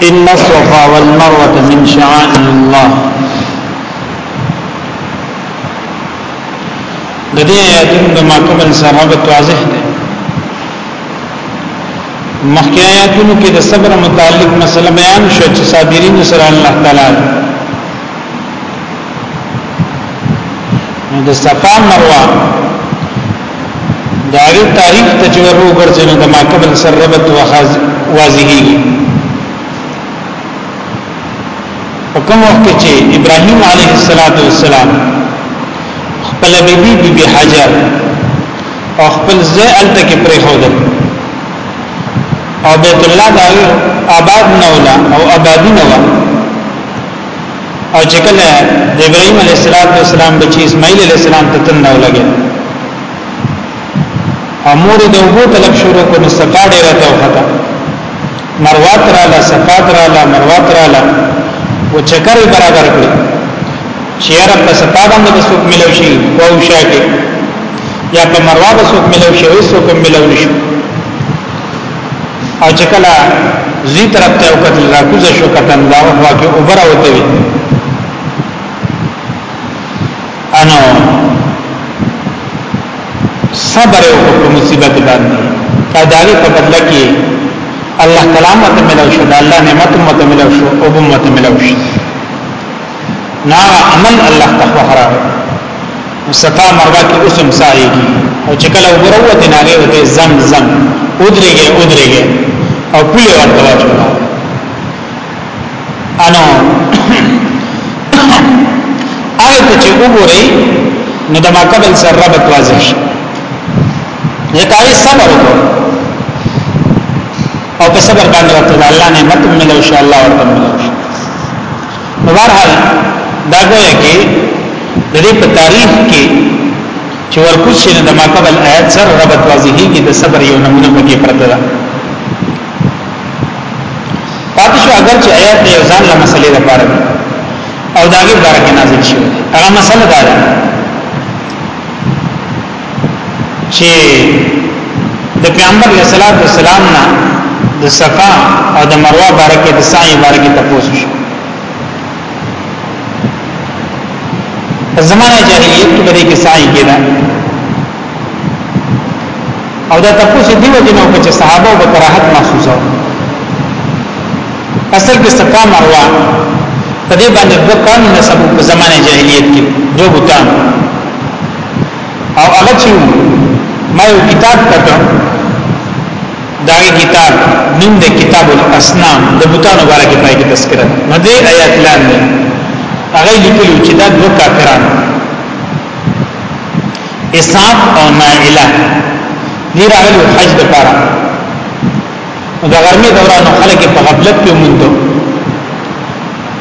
ان الصفا والمروه من شعائر الله د دې آیاتونو د ماقبل سره رابط واضح دی مخکې آیاتونو کې د صبر متعلق مسله بیان شو چې صابرین سره الله تعالی د صفا مروه دا غي تعریف ته چې ورو ګرځي نو د ما قبل سره ربط واضحي په کوم وخت کې چې ابراهيم عليه السلام خپل بیبي بی بی حجر او خپل زه الته کې پرې هو ده او بیت الله دا آباد نه ولا او آبادی نه ولا او چې کله د ابراهيم عليه السلام بچي اسماعيل عليه السلام ته تنده ولګي امور د وګو طلب شروع کو نو صفا ډیره ته وخته مروات را لا صفا را لا مروات را لا و چکر برابر کړ شعر په صفا باندې د سوق ملو شي او شاکه یا په مروات سوق ملو شي او سوق ملو شي او چې کله زی طرف ته او کتل راکوز شو کتن دا خوا کې اوبر اوته وي انو صبر او په مصیبت باندې دا دغه په بدل کې الله کلام ته ملو شو دا الله نعمت مت ملو شو او مت ملو شو نا عمل الله تخوه را صفا مروا کې اسم سایي او چې کله وروت نه غي وته زم زم ودرېږي ودرېږي او پوله ورته واچو انو آیت چې وګورئ نو د ما قبل سره ربط واضح شي یکای صبر وکړه او په صبر باندې ورته الله نعمت ملو ان شاء الله ورته ملو نو بهرحال دا ګویا کې د دې په تاریخ کې چې ورکوس شي د ماقبل آیات سره ربط واضحي کې د صبر یو نمونه پکې پرته ده پاتې شو اگر چې آیات د یو ځان له مسلې لپاره ده او داګه بارکه نازل شي هغه مسله ده چې د پیغمبر علیه الصلاۃ والسلام نه د صفا او د مروه بارکه د سعی بارکه تپوس شو په زمانه جاهلیت کې بری کې سعی کېده او دا تپوس دی و جنو چې صحابه به کراهت محسوسه اصل کې صفا مروه په دې باندې دوه قانون سبب په زمانه جاهلیت کې دوه بوتان او هغه چې ما یو کتاب کړو دا کتاب نوم دی کتاب الاسنام د بوتانو باره کې پای کې تذکرہ نه دی آیات لاندې هغه لیکلو چې دا دوه کافران اسحاق او نائله دی راغلو حج د پاره دا غرمه دوران خلک په غفلت کې مونږ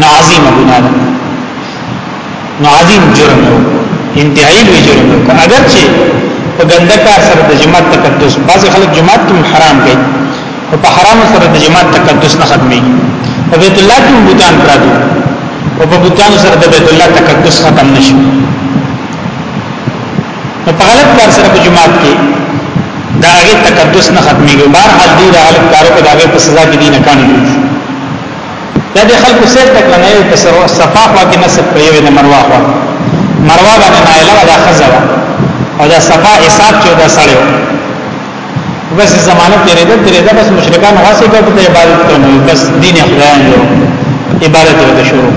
نو عظیم ګناه ده نو عظیم جرم ده انتهایی لوی جرم ده اگر چې په ګنده کار سره د جماعت تقدس بعض خلک جماعت کوم حرام کوي او په حرام سره د جماعت تقدس نه ختمي په بیت الله کې بوتان پراتو او په بوتان سره د بیت الله تقدس ختم نشي نو په غلط کار سره په جماعت کې دا هغه تقدس نه ختميږي بهر حال دي د غلط کارو په دغه په سزا کې دي نه کاني دا د خلکو سیر تک نه یو په سر صفا خوا کې نسب په یوه نه مروا خوا مروا باندې نایله دا خزا او دا صفا حساب چې دا سړیو بس زمانه تیرې ده تیرې ده بس مشرکان واسه کوي ته عبادت کوي بس دین خدایان جو عبادت ورته شروع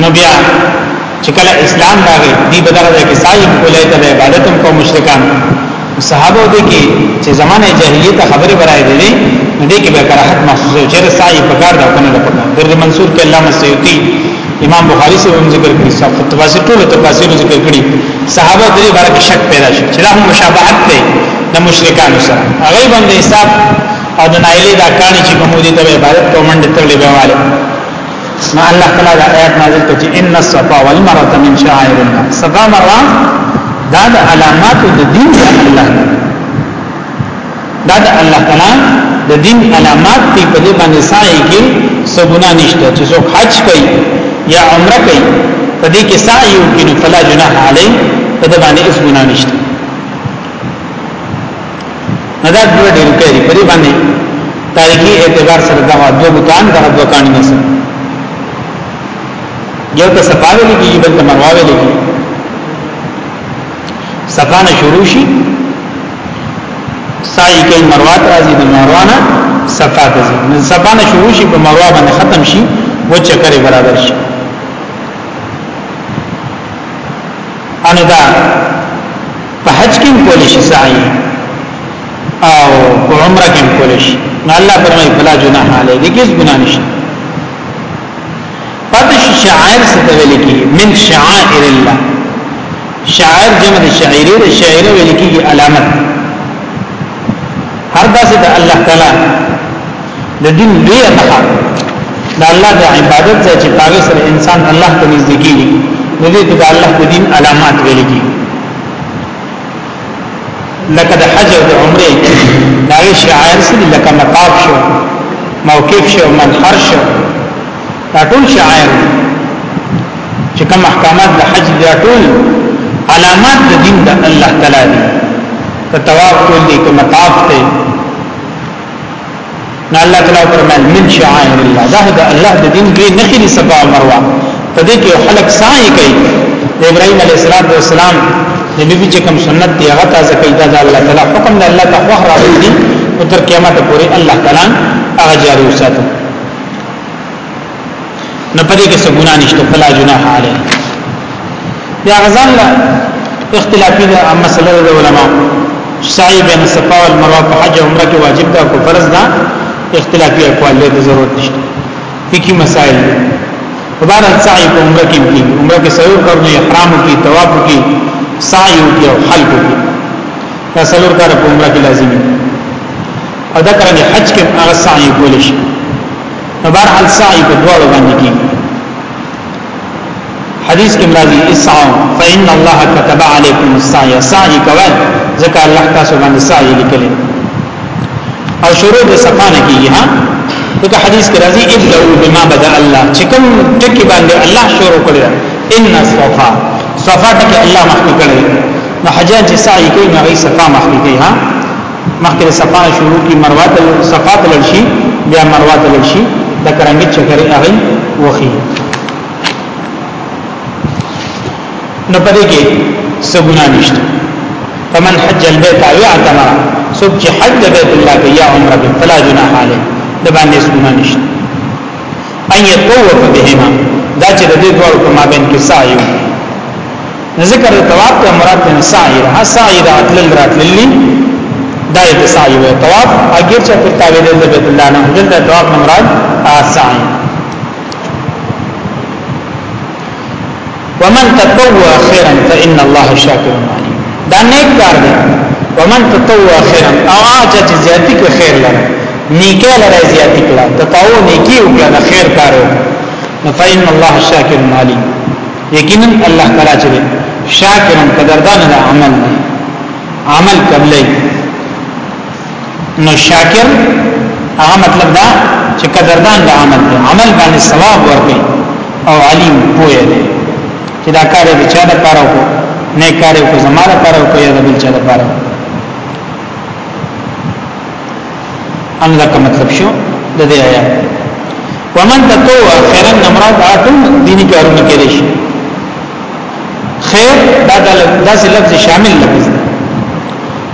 نو بیا چې کله اسلام راغی دی په دغه ځای کې ساجي کولای ته عبادت هم کوم مشرکان صحابه دې کې چې زمانه جاهلیت خبره برای دي نو دې کې به کراهت محسوسه چې ساجي په کار دا کنه ده پکا در منصور کې علامه سیوطي امام بخاری سے هم ذکر کړی صاحب تفاسیر ټول تفاسیر ذکر کړی صحابه دې بارے کې شک پیدا شو چې دا هم مشابهت دی د مشرکان سره هغه باندې حساب او د نایلې دا کانی چې کوم دي ته عبادت کوم منډه ترلې بواله نو الله تعالی دا آیات نازل کړي ان الصفا والمروه من شعائر الله صفا مروه دا د علامات د دین د الله دا د الله تعالی د دین علامات دی په دې باندې سعی کې څه ګناه نشته چې څوک حج کوي یا عمره کوي په دې کې سعی وکړي فلا جناح علی په دې باندې هیڅ ګناه نشته نه دا دوه ډېر کوي په دې باندې تاریخي اعتبار سره دا دوه بوتان دا دوه کانی نه سره یو ته صفاوی لګي بل ته مرواوی لګي صفانه شروع شي سعی کوي مروات راځي د مروانه صفا ته ځي نو صفانه شروع شي په مروا باندې ختم شي و چکرې برابر شي انو دا په حج کې کول شي سعی او په عمره کې کول شي نو الله فرمایي فلا جناح علی دې کیس ګناه نشته پاتې شعائر څه ته ویل کی من شعائر الله شعائر جمع د شعیره د شعیره ویل کی علامت هر داسې د الله تعالی د دین لوی نخا د الله د عبادت ځای چې پاګې سره انسان الله ته نږدې کیږي نو دې ته د الله د دین علامات ویل کیږي لکه د حج او د عمره دا یې شعائر سره لکه مطاف شو موقف شو منحر شو دا ټول شعائر چې کوم احکامات د حج دا ټول علامات د دین د الله تعالی دي کتواف ټول دي کوم طاف ته نو الله تعالی فرمایل من شعائر الله دا د الله د دین کې نخې دي صفا او مروه په دې کې خلک سعی کوي د ابراهيم عليه السلام د بیبي چې کوم سنت دی هغه تازه کوي دا د الله تعالی حکم دی الله تعالی خو راوړي او تر قیامت پورې الله تعالی هغه جاری وساتي نه پدې کې څه ګناه نشته فلا جناح علی یا غزان لا اختلافي ده اما مسله د علماء سعی بین الصفا والمروه په حج عمره کې واجب ده او فرض ده اختلافي اقوال له ضرورت نشته فقہی مسائل عبارت سعی په عمره کې دي عمره کې سعی کوي احرام کوي طواف کوي سعی کوي او حلق کوي دا څلور کار په عمره کې لازمي او دا کرانګي حج کې هغه سعی کول شي نو بهر حال سعی په دواړو باندې کیږي حدیث کې مرضی اسعوا فإن الله كتب عليكم السعي سعی کوي ځکه الله تاسو باندې سعی لیکلی او شروع د صفا نه کیږي ها دغه حدیث کې راځي ابدأوا بما بدأ الله چې کوم ټکی باندې الله شروع کړی ان الصفا صفا ټکی الله مخکې کړی نو حجاج سعی کوي نو هغه صفا مخکې کوي ها مخکې صفا شروع کی مروه ته صفا ته لړشي بیا مروه ته لړشي د کرامت چکرې هغه وخی نو پدې کې سګونه نشته فمن حج البيت او اعتمر سوق چې حج د بیت الله کې یا عمره کې فلا جناح علی د باندې سګونه نشته اي طوف بهما دا چې د دې دوه په مابین کې سعی ذکر د طواف ته مراد نه سعی ده سعی ده تل راتللی دا د سعی و طواف اگر چې په تابع د بیت الله نه دل د طواف نه مراد سعی ومن تطوع خيرا فان الله شاکر علیم دا نیک کار دی ومن تطوع خيرا او اجه چې زیاتی کو خیر لره نیکه لره زیاتی کړه تطوع نیکی وکړه خیر کارو فان الله شاکر علیم یقینا الله تعالی چې شاکر قدردان د عمل دی عمل قبلې نو شاکر هغه مطلب دا چې قدردان د عمل دی عمل باندې ثواب ورکړي او علیم پوهه دی چې دا کار به چا د پاره وکړي نه کار یو زماره پر او کوي د بل چا لپاره ان دا کوم مطلب شو د دې آیات ومن تتو خیرن نمراد اټو دینی کارونه کې شي خیر دا داسې لفظ شامل لفظ دی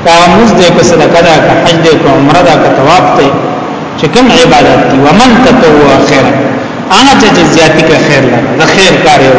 دا موږ دې په صدقه دا که حج دې کو عمره دا که طواف ته چې کوم عبادت دی ومن تتو خیرن هغه چې زیاتی کا خیر لره د خیر کار یو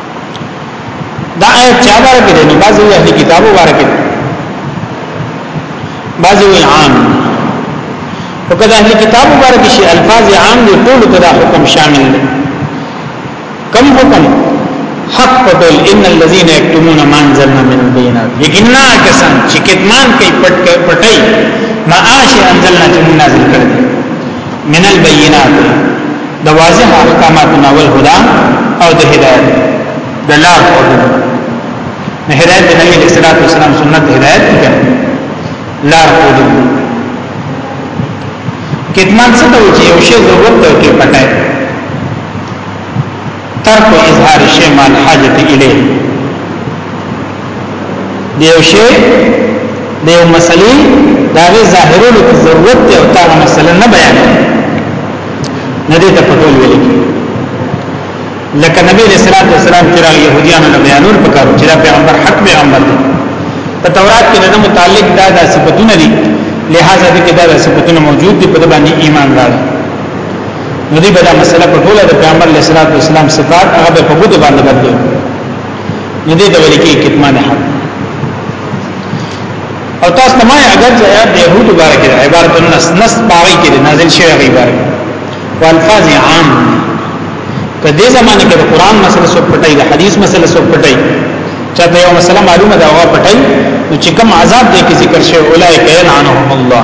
دا آیت چا باره کې دی نو بعضې وی اهلی کتابو باره کې دی بعضې وی عام او که د اهلی کتابو باره کې شي الفاظ عام دی ټول ته دا حکم شامل دی کم حکم حق پټول ان الذين يكتمون ما انزلنا من البينات یقینا کسان چې کتمان کوي پټ پټي ما آشي انزلنا چې نازل کړی من البینات د واضح احکامات ناول هدا او د هدایت د لار او د هدایت د نبی صلی الله علیه وسلم سنت هدایت کړه لار او د کتمان څه ته وجه یو شی ضرورت ته کې پټای ترک اظهار شی مال حاجت الیه دیو شی دیو مسلې دا غي ظاهرولو ته ضرورت دی او تا مسله نه بیان نه دې ته پټول ویل کی لکه نبی رسول الله صلی الله علیه وسلم چې راغلی يهوديانو نه بیانول پکارو چې پیغمبر حق پیغمبر دی په تورات کې نه متعلق دا د صفاتونه دي لہذا دې کې دا صفاتونه موجود دي په باندې ایمان راځي نو دې بلا مسله په ټوله د پیغمبر علیه الصلاۃ والسلام صفات هغه په بده باندې بدلو نو دې د ویل کې کتمان حق او تاسو ته ما اگر چې آیات د يهود مبارک د عبارت النص نص باغی کې نازل شوی غي بارک او الفاظ عام په دې زمانه کې د قران مسله سو پټای د حدیث مسله سو پټای چا ته یو مسله معلومه ده هغه پټای نو چې کوم عذاب دې کې ذکر شوی اولایک یلعنهم الله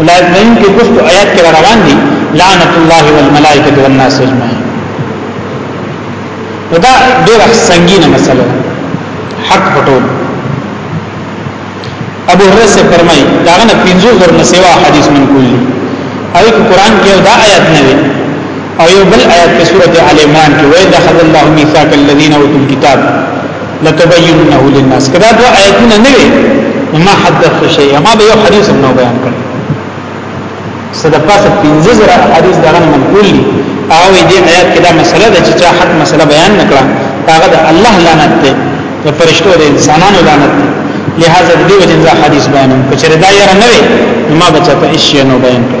ولایت مین کې پښتو آیات کې روان دي لعنت الله والملائکه والناس اجمعین دا ډېر سنگینه مسله حق پټول ابو هرره سے فرمای دا نه 50 ورنه سیوا حدیث منقول دي او قرآن کې دا آیات نه او یو بل آیت په سورته ال عمران کې وایي اخذ الله میثاق الذين اوتوا الكتاب لتبيننه للناس کدا دو آیتونه نه وي ما حدث شيء ما به یو حدیث نو بیان کړ صدا پاسه 15000 حدیث دغه منقول دي او دې آیات کې دا مسله ده چې چا حق مسله بیان نکړه هغه د الله لعنت ده د فرشتو د انسانانو لعنت ده لہذا دې وجه دا حدیث بیانوم کچره دا یاره نه وي ما بچا په اشیانو بیان کړ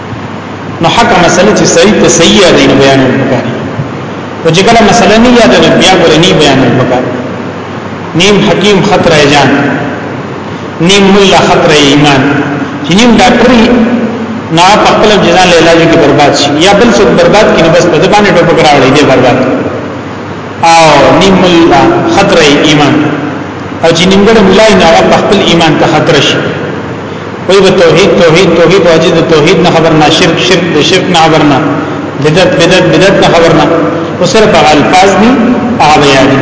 نو حق مسله چې صحیح ته صحیح یادې نه بیان وکړي او چې کله مسله نه یاد نه بیا ګورې نه بیان وکړي نیم حکیم خطر جان نیم مولا خطر ایمان چې نیم ډاکټر نه په خپل جزان له علاج کې برباد شي یا بل څوک برباد کینو بس په ځبانه ټوپ کراوړي دی برباد او نیم مولا خطر ایمان او چې نیمګړ ملای نه په خپل ایمان ته خطر شي وی به توحید توحید توحید واجب د توحید نه خبر نه شرک شرک د شرک نه خبر نه بدعت بدعت بدعت نه خبر نه او صرف الفاظ دي هغه بیان دي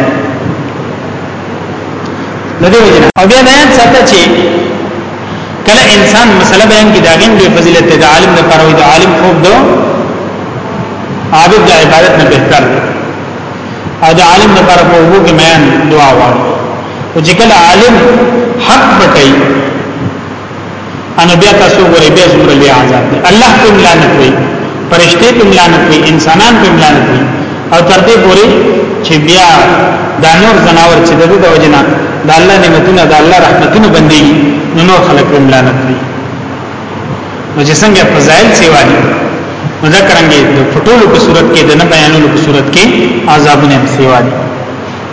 نو دی وجنه او بیا بیان ساته چې کله انسان مسله بیان کی داغین دی فضیلت د عالم نه پرو د عالم خوب دو عابد د عبادت نه بهتر او د عالم نه پر په وګو کې میان دعا وایي او چې کله عالم حق پټي انا بیا تاسو غوړي بیا زمره لوی عذاب دی الله کوم لعنت وي پرشته کوم لعنت وي انسانان کوم لعنت وي او تر دې پوري چې بیا دا نور زناور چې دغه د وجنا د الله نعمتونه د الله رحمتونه بندي نو نور خلق کوم لعنت وي نو چې څنګه فضایل سیوا دي مذکرانګي د فټولو په صورت کې د نه بیانولو په صورت کې عذابونه سیوا دي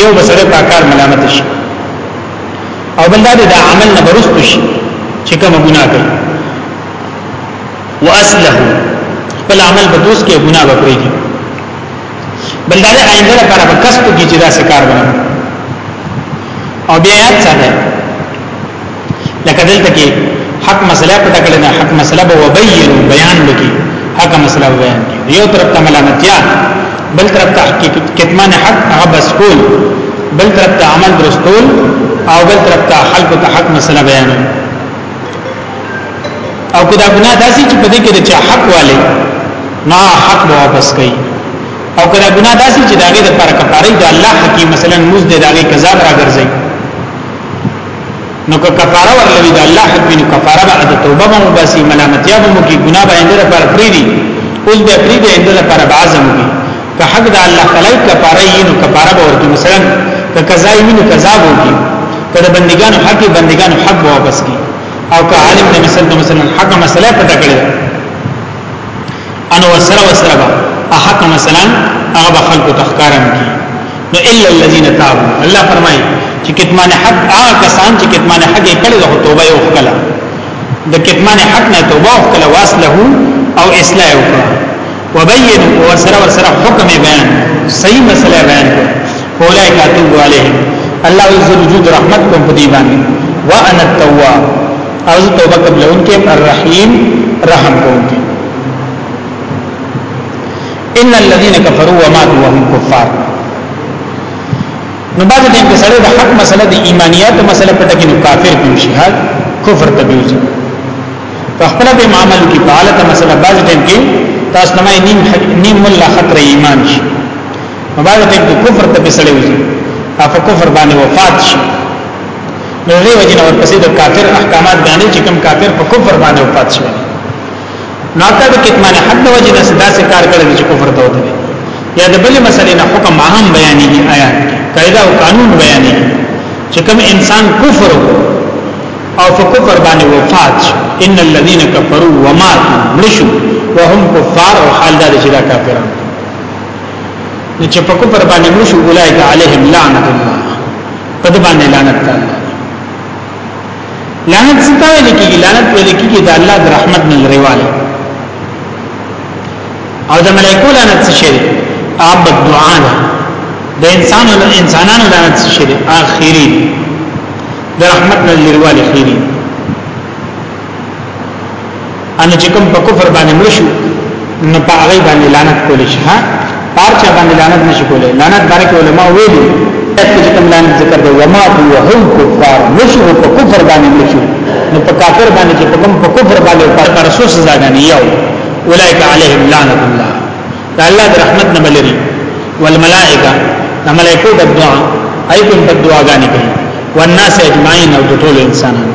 یو بسره په کار ملامت شي او بل دا د عمل نه برست شي چې کوم ګناه کوي واسله بل عمل به دوس کې ګناه وکړي بل دا آینده لپاره به کسب کې جدا سکار ونه او بیا یاد ساته لکه دلته کې حق مسله پټه کړې ده حق مسله به وبین بیان وکي حق مسله بیان کی یو طرف ته ملامتیا بل طرف ته حقیقت کتمان حق هغه بس کول بل طرف ته عمل درستول او بل طرف ته خلق ته حق مسله بیان او کدا ګناه داسي چې په دې کې چې حق والے نا حق واپس کوي او کدا ګناه داسي چې داګه د پر کفاره د الله حکیم مثلا موږ د داګه کذاب راګرځي نو که کفاره ورلوي دا الله حق ویني کفاره به د توبه مو باسي ملامتیا به مو کی ګناه به انده لپاره پریدي اوس به پریدي انده لپاره به عزم وي که حق د الله تعالی کفاره یې نو کفاره به ورته مثلا که قضا یې نو قضا به وي که د بندګانو حق بندګانو حق به واپس کی او که عالم د مثلا مثلا حق مسله پټه کړی انو وسره وسره با احق مثلا هغه خلق تخکارم کی نو الا الذين تابوا الله فرمای چې کتمان حق هغه کسان چې کتمان حق کړي د توبه یو کړه د کتمان حق نه توبه کړه واسله او اصلاح وکړه وبین وسره وسره حکم بیان صحیح مسله بیان کړه اولای کاتب علیهم الله عز وجل رحمت کوم په دی باندې وانا التواب او زه توبه قبلون کې الرحیم رحم کوم کې ان الذين كفروا وماتوا وهم كفار نو بعد دې کې سره د حق مسله د ایمانیات مسله پټه کې نو کافر کوم شي حال کفر ته دیږي په خپل به معاملې کې په حالت مسله بعد دې کې تاسو نه نیم نیم الله خطر ایمان شي مبارک دې کفر ته به سره وځي اف کفر باندې وفات شي نو دې وجه نه ورپسې د کافر احکامات بیانې چې کوم کافر په کفر باندې وفات شوی نو تا د کتمان حد د وجه نه صدا سي کار کړل چې کفر ته وته یا د بلې مسلې نه حکم عام بیانې دي آیات قاعده او قانون بیانې چې کوم انسان کفر او په کفر باندې وفات شو ان الذين كفروا وماتوا مشوا وهم كفار او حال دا چې دا کافرانو نو چې په کفر باندې مشوا اولئک علیهم لعنت الله په دې باندې لعنت ده لعنت ستا ویل کیږي لعنت ویل کیږي د الله د رحمت نه لريواله او د ملائکو لعنت څه شي عبد دعا ده د انسان او انسانانو لعنت څه شي اخري د رحمت نه لريواله خيري ان چې کوم په کفر باندې مړ شو نو په هغه باندې لعنت کول شي ها پارچا باندې لعنت نشي کولای لعنت بارک علماء ویلي چې کوم لعنت ذکر دی وما هو هم کفار نشو په کفر باندې مړ شو نو په کافر باندې چې کوم په کفر باندې پر رسول سزا غني یو اولئک علیهم لعنت الله دا الله د رحمت نه بلري والملائکه ملائکه د دعا ایتم په دعاګانې کوي والناس اجمعین او د ټول انسانانو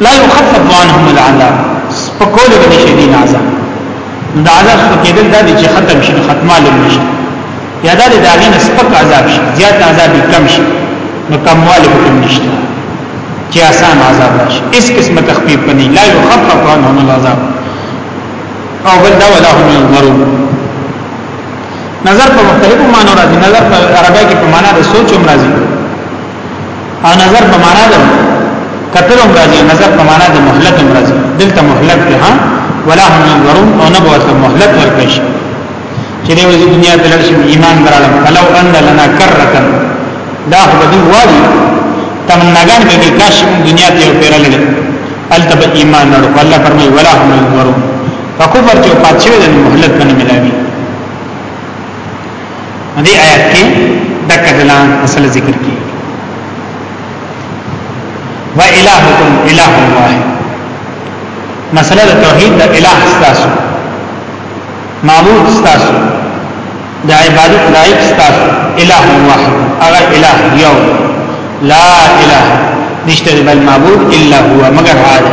لا يخفف عنهم العذاب سپکول بني شدين عذاب دا عذاب سپکېدل دا دي چې ختم شي ختمال نشي یا دا د عالم سپک عذاب شي زیات عذاب کم شي نو کمواله به کم نشته چې آسان عذاب راشي اس قسمه تخفیف بني لا يخفف عنهم العذاب او بل دا ولا هم ينظرون نظر په مختلفو معنی راځي نظر په عربی کې په معنی د سوچ هم راځي او نظر په معنا ده کتل هم راځي نظر په معنا ده مهلت هم راځي دلته مهلت ده ها ولا هم ينظرون او نه ورته مهلت ورکړي چې د وزي دنیا په لړ شي ایمان درالم فلو ان لنا کرتا دا خو به دی وایي تمناګان به کې کاش دنیا ته پیرل لري التب ایمان نړو الله فرمایي ولا هم ينظرون فکفر چې پاتشه د مهلت نه ملایوي دې آیت کې د کدلان مسله ذکر کی و الہکم الہ واحد مسله د توحید د الہ تاسو معبود تاسو د عبادت لایق تاسو الہ واحد هغه الہ یو لا الہ نشته بل معبود الا هو مگر هغه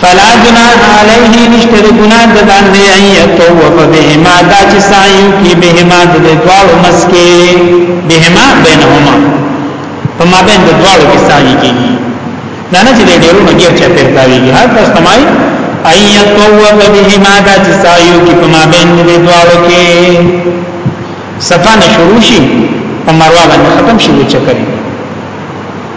فلا جناح علیه نشته د ګناه د باندې ان یتوف بهما دا چې سعی کی بهما د دواړو مسکه بهما بینهما په ما بین د دواړو کې سعی کیږي دا نه چې د ډیرو نه ګیر چا پیر کاویږي هر کس تمای ان یتوف بهما دا چې سعی کی په ما بین د دواړو کې صفانه شروع شي په مروه باندې ختم شي چې کوي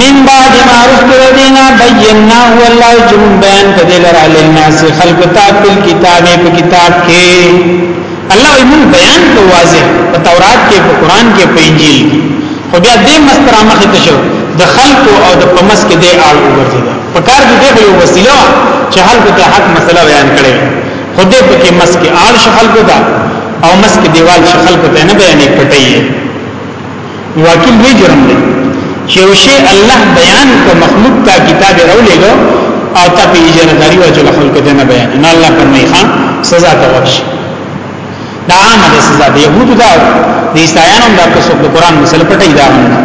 من بعد ما رستو دینا بینا هو الله چې مون بیان کړي لره لناس خلق ته په کتاب په کتاب کې الله یې مون بیان کو واضح په تورات کې په قران کې په انجیل کې خو بیا دې مسترا مخه ته شو د خلق او د پمس کې دې آړ وګرځي په کار دې دې یو وسیله چې خلق ته حق مسله بیان کړي خو دې په کې مس کې آړ شخل کو دا او مس کې دیوال شخل کو ته نه بیانې پټي واقعي لوی جرم دی چې یو شی الله بیان کو مخلوق ته کتاب راولېګو او ته په اجازه داری او چې خلکو ته نه بیان نه الله فرمایي خان سزا ته ورشي دا عامه ده سزا دی یهود دا د عیسایانو دا په څوک قرآن مسله پټي دا هم نه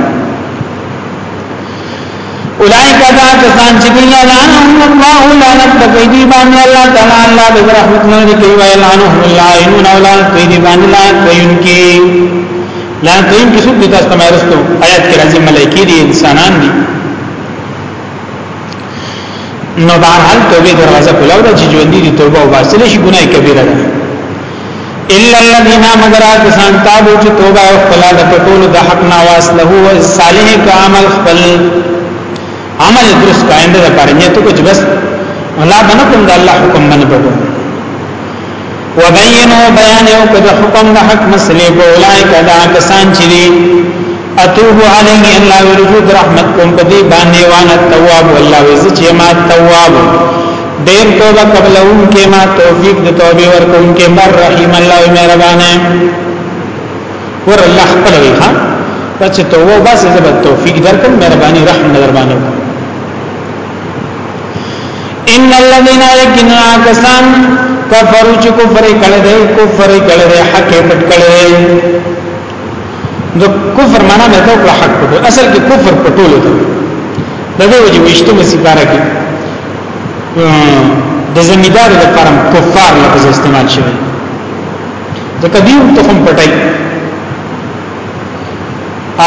اولائک دا کسان چې ګنا لعنهم الله لعنت د دې باندې الله تعالی الله د رحمت نه کوي ویلانهم الله ان اولاد دې باندې لعنت کوي لا تیم کې څوک دي تاسو ته مېرستو آیات کې راځي ملایکی دي انسانان دي نو بهر حال توبه دروازه کولاو ده چې ژوند دي توبه او باسل شي ګناه کبیره ده الا الذين مگر کسان تابو چې توبه او خپل د پټول د حق نه واس له هو صالح کا عمل خپل عمل درس کاینده لپاره نیت کو چې بس الله بنکم د الله حکم باندې پټو وبینو بیان او کده حکم د حق مسلې په اولای کدا کسان چې دي اتوب علیه الله ورجو رحمت کوم په دې باندې وان التواب والله وز چې ما تواب ډېر توبه قبل اون کې ما توفیق د توبې ورکوم کې مر رحیم الله مهربان ور الله خپل وی ها بچ توبه بس زبر توفیق درکم مهرباني رحم دربانو ان الذين يكنوا عكسان کفرو چې کفر کړي دي کفر کړي دي حق پټ کړي نو کفر معنا نه ته حق پټ اصل کې کفر پټول دي د دې وجه وشته مسیباره کې د زمیدار د پرم کفار لفظ استعمال شوی ځکه دیو ته هم پټای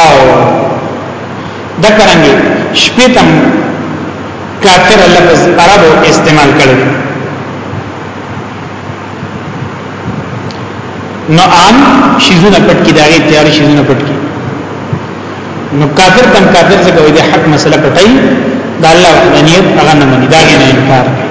او دا کرانګي شپیتم کافر لفظ عربو استعمال کړي نو عام شیزونه پټ کی داغه تیار شیزونه پټ کی نو کافر تم کافر څخه وي د حق مسله پټای دا الله وحدانیت هغه نه مني دا نه انکار کوي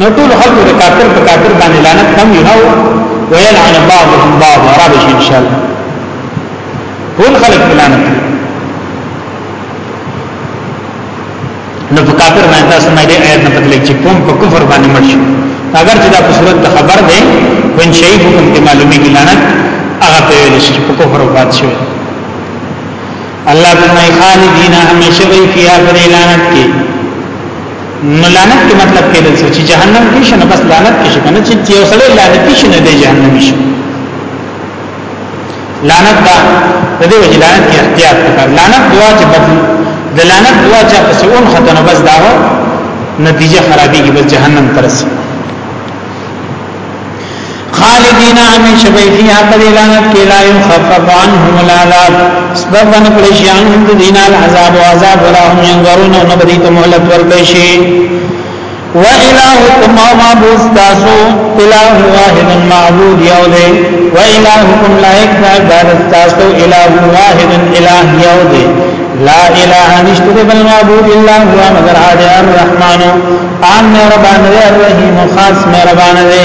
نو ټول خلق د کافر په کافر باندې لعنت کم یو نو ویلعن بعضهم بعض عرب شي ان شاء الله ټول خلق لعنت نو په کافر باندې تاسو نه دې آیت نه پتلې چې کوم په کفر باندې مرشي اگر چې دا په صورت د خبر ده وین شي حکم کې معلومي کې لعنت هغه په ویل شي په کفر وفات شوی الله فرمای خالدین همیشه وی فیا پر لعنت کې نو لعنت کې مطلب کې دل چې جهنم کې شنه بس لعنت کې شنه چې یو سړی لعنت کې شنه دی جهنم شي لعنت دا د دې وجه لعنت کې اختیار کړ لعنت دعا چې بدل د لعنت دعا چې پس اون ختنه بس دا نتیجه خرابېږي بس جهنم ترسي خالدین همیشه به فیها قد لعنت کې لا يخفف عنهم العذاب سبب ان کړي شي ان د دین العذاب او عذاب ولا هم ينظرون نو به دې ته مهلت ورکړي شي و الہکم او معبود تاسو الہ واحد معبود یو دی و الہکم لائق دا عبادت تاسو الہ واحد الہ یو دی لا الہ نشته بل معبود الا هو مگر هذا الرحمن عام مهربان دی الرحیم خاص مهربان دی